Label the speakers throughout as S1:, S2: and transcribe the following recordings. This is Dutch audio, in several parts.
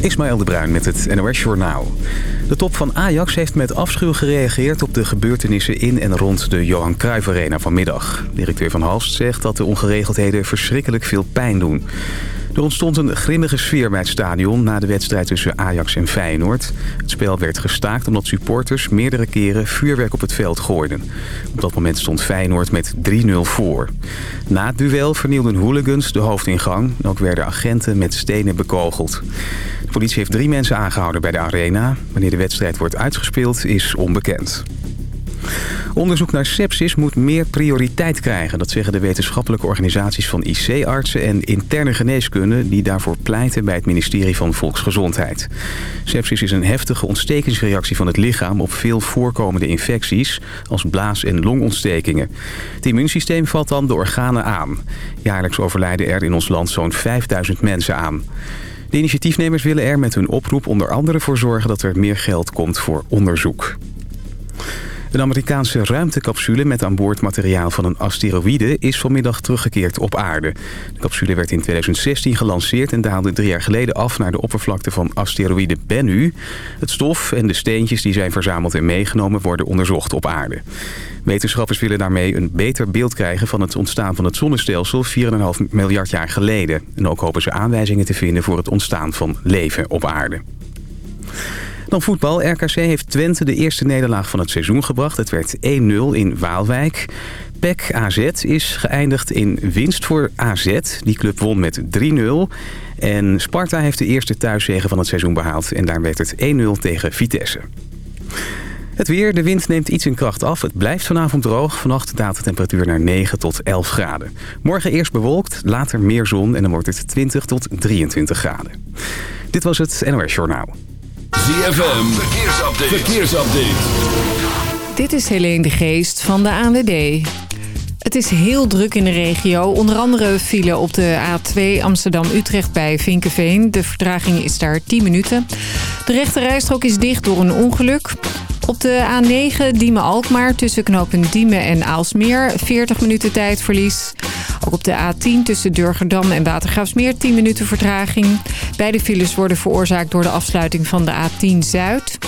S1: Ismaël de Bruin met het NOS Journaal. De top van Ajax heeft met afschuw gereageerd op de gebeurtenissen in en rond de Johan Cruijff Arena vanmiddag. Directeur Van Halst zegt dat de ongeregeldheden verschrikkelijk veel pijn doen. Er ontstond een grimmige sfeer bij het stadion na de wedstrijd tussen Ajax en Feyenoord. Het spel werd gestaakt omdat supporters meerdere keren vuurwerk op het veld gooiden. Op dat moment stond Feyenoord met 3-0 voor. Na het duel vernielden hooligans de hoofdingang. Ook werden agenten met stenen bekogeld. De politie heeft drie mensen aangehouden bij de arena. Wanneer de wedstrijd wordt uitgespeeld is onbekend. Onderzoek naar sepsis moet meer prioriteit krijgen. Dat zeggen de wetenschappelijke organisaties van IC-artsen en interne geneeskunde... die daarvoor pleiten bij het ministerie van Volksgezondheid. Sepsis is een heftige ontstekingsreactie van het lichaam... op veel voorkomende infecties, als blaas- en longontstekingen. Het immuunsysteem valt dan de organen aan. Jaarlijks overlijden er in ons land zo'n 5000 mensen aan. De initiatiefnemers willen er met hun oproep onder andere voor zorgen... dat er meer geld komt voor onderzoek. Een Amerikaanse ruimtecapsule met aan boord materiaal van een asteroïde is vanmiddag teruggekeerd op aarde. De capsule werd in 2016 gelanceerd en daalde drie jaar geleden af naar de oppervlakte van asteroïde Bennu. Het stof en de steentjes die zijn verzameld en meegenomen worden onderzocht op aarde. Wetenschappers willen daarmee een beter beeld krijgen van het ontstaan van het zonnestelsel 4,5 miljard jaar geleden. En ook hopen ze aanwijzingen te vinden voor het ontstaan van leven op aarde. Dan voetbal. RKC heeft Twente de eerste nederlaag van het seizoen gebracht. Het werd 1-0 in Waalwijk. PEC AZ is geëindigd in winst voor AZ. Die club won met 3-0. En Sparta heeft de eerste thuiszegen van het seizoen behaald. En daar werd het 1-0 tegen Vitesse. Het weer, de wind neemt iets in kracht af. Het blijft vanavond droog. Vannacht daalt de temperatuur naar 9 tot 11 graden. Morgen eerst bewolkt, later meer zon en dan wordt het 20 tot 23 graden. Dit was het NOS Journaal.
S2: ZFM, verkeersupdate. verkeersupdate.
S3: Dit is Helene de Geest van de ANWB. Het is heel druk in de regio. Onder andere file op de A2 Amsterdam-Utrecht bij Vinkenveen. De vertraging is daar 10 minuten. De rechte rijstrook is dicht door een ongeluk. Op de A9 Diemen-Alkmaar tussen knopen Diemen en Aalsmeer 40 minuten tijdverlies. Ook op de A10 tussen Durgerdam en Watergraafsmeer 10 minuten vertraging. Beide files worden veroorzaakt door de afsluiting van de A10 Zuid.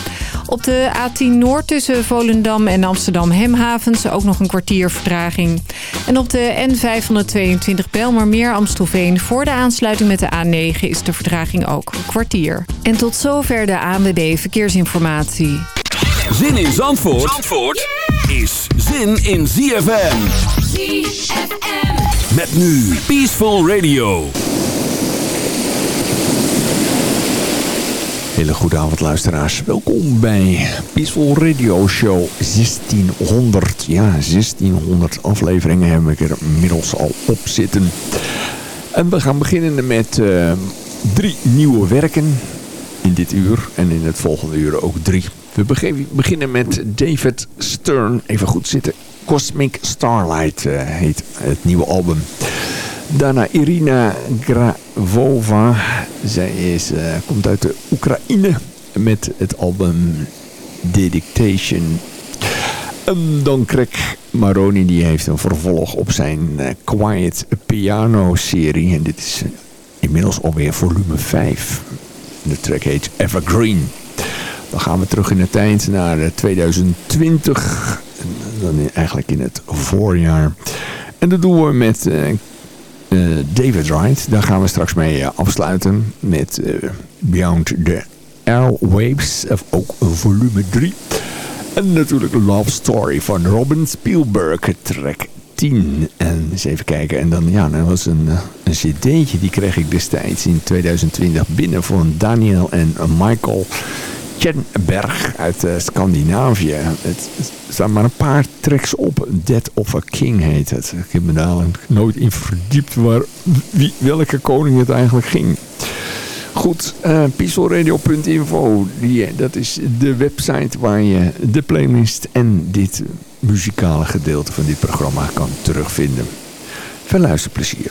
S3: Op de A10 Noord tussen Volendam en Amsterdam-Hemhavens ook nog een kwartier vertraging. En op de N522 Belmermeer Amstelveen voor de aansluiting met de A9 is de vertraging ook een kwartier. En tot zover de ANWB Verkeersinformatie.
S2: Zin in Zandvoort, Zandvoort is zin in ZFM. ZFM. Met nu Peaceful Radio.
S4: Hele goede avond luisteraars. Welkom bij Peaceful Radio Show 1600. Ja, 1600 afleveringen hebben we er inmiddels al op zitten. En we gaan beginnen met uh, drie nieuwe werken in dit uur. En in het volgende uur ook drie. We beginnen met David Stern. Even goed zitten. Cosmic Starlight uh, heet het nieuwe album. Daarna Irina Gravova. Zij is, uh, komt uit de Oekraïne met het album Dedication. En dan Craig Maroni die heeft een vervolg op zijn uh, Quiet Piano serie. En dit is inmiddels alweer volume 5. De track heet Evergreen. Dan gaan we terug in de tijd naar 2020. Dan eigenlijk in het voorjaar. En dat doen we met uh, uh, David Wright. Daar gaan we straks mee afsluiten. Met Beyond the Airwaves. Of ook volume 3. En natuurlijk Love Story van Robin Spielberg. Track 10. En eens even kijken. En dan, ja, dat was een, een cd'tje. Die kreeg ik destijds in 2020 binnen van Daniel en Michael Kenberg uit uh, Scandinavië. Het, staan maar een paar tracks op. Dead of a King heet het. Ik heb me daar nooit in verdiept waar, welke koning het eigenlijk ging. Goed, uh, dat is de website waar je de playlist en dit muzikale gedeelte van dit programma kan terugvinden. Veel luisterplezier.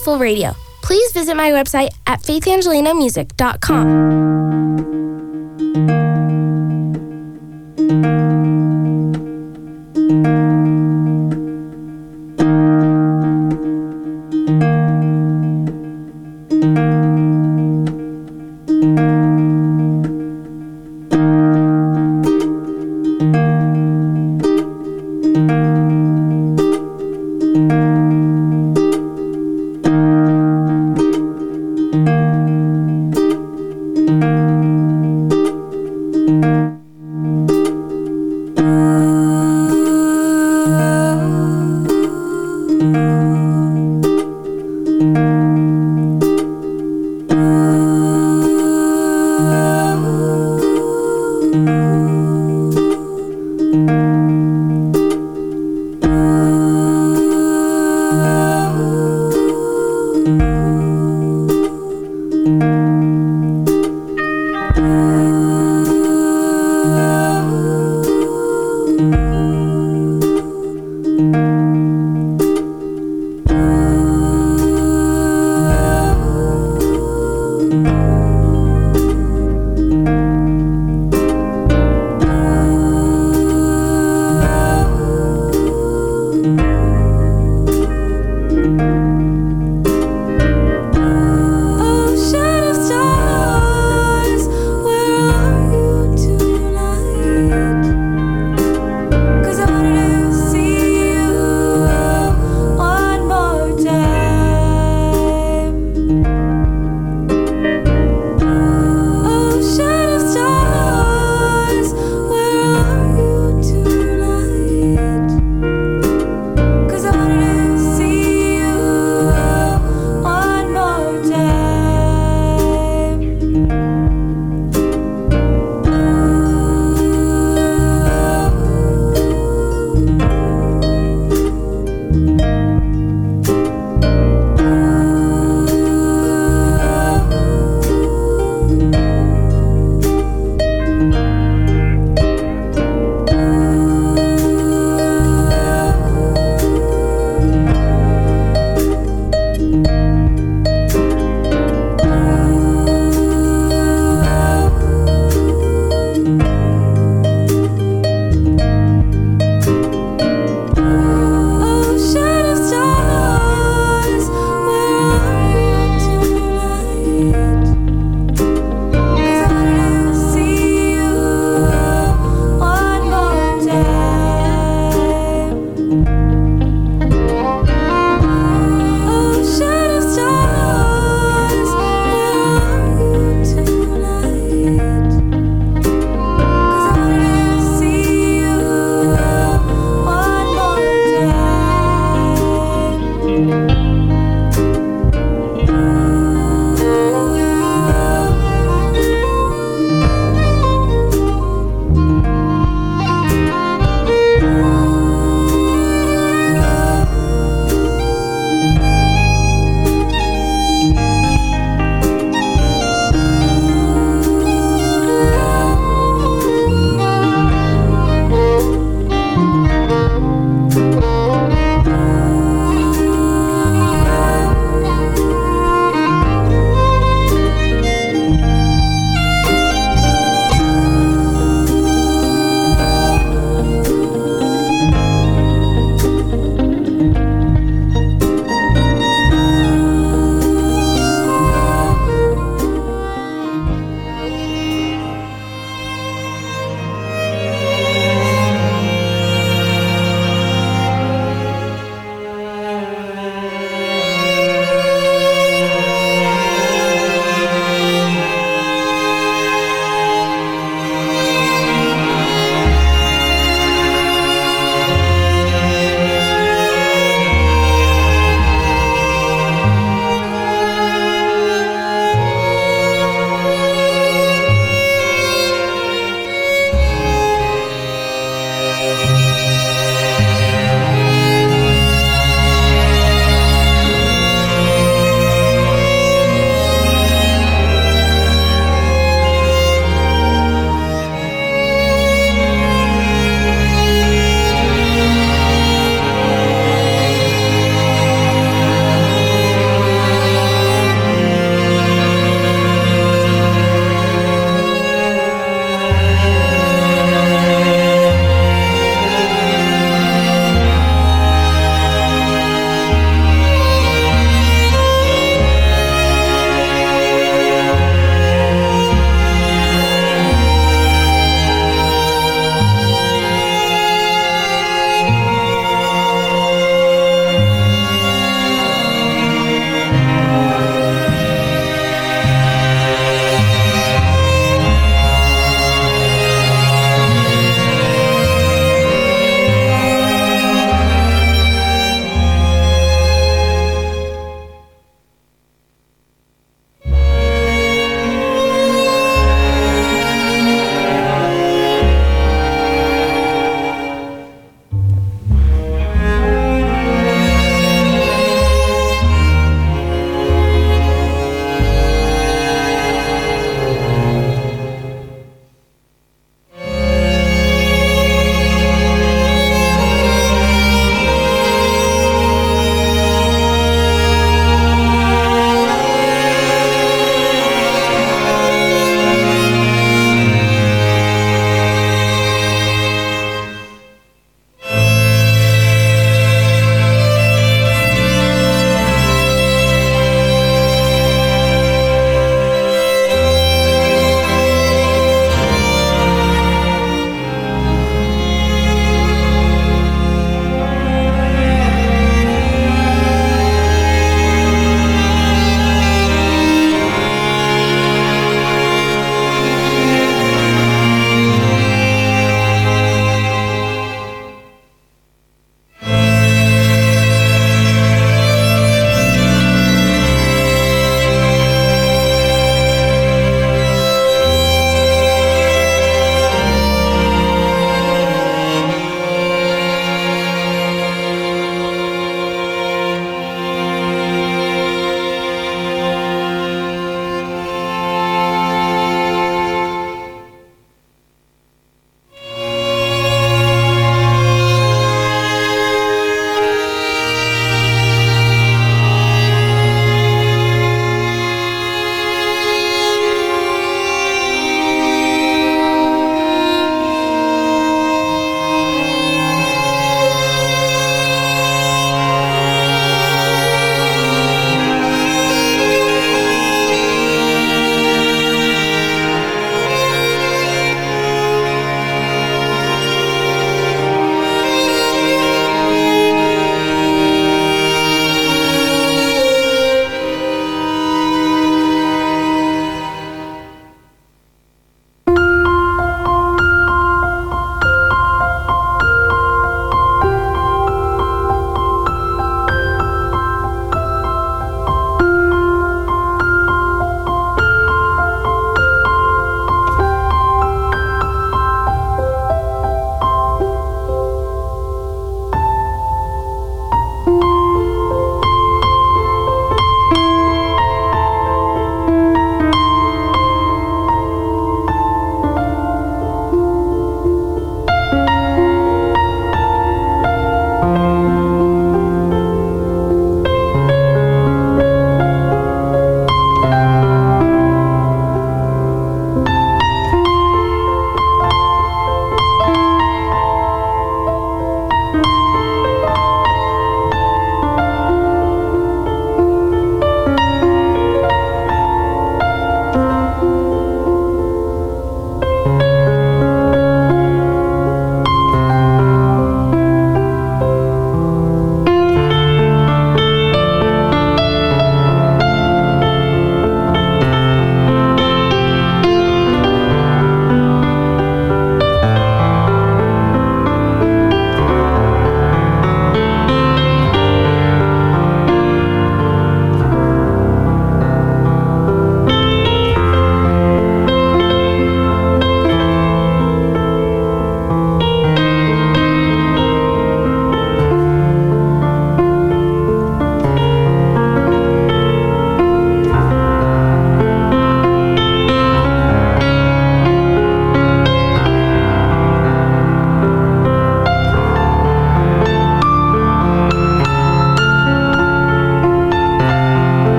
S5: Peaceful Radio. Please visit my website at faithangelinamusic.com.
S6: Ocean of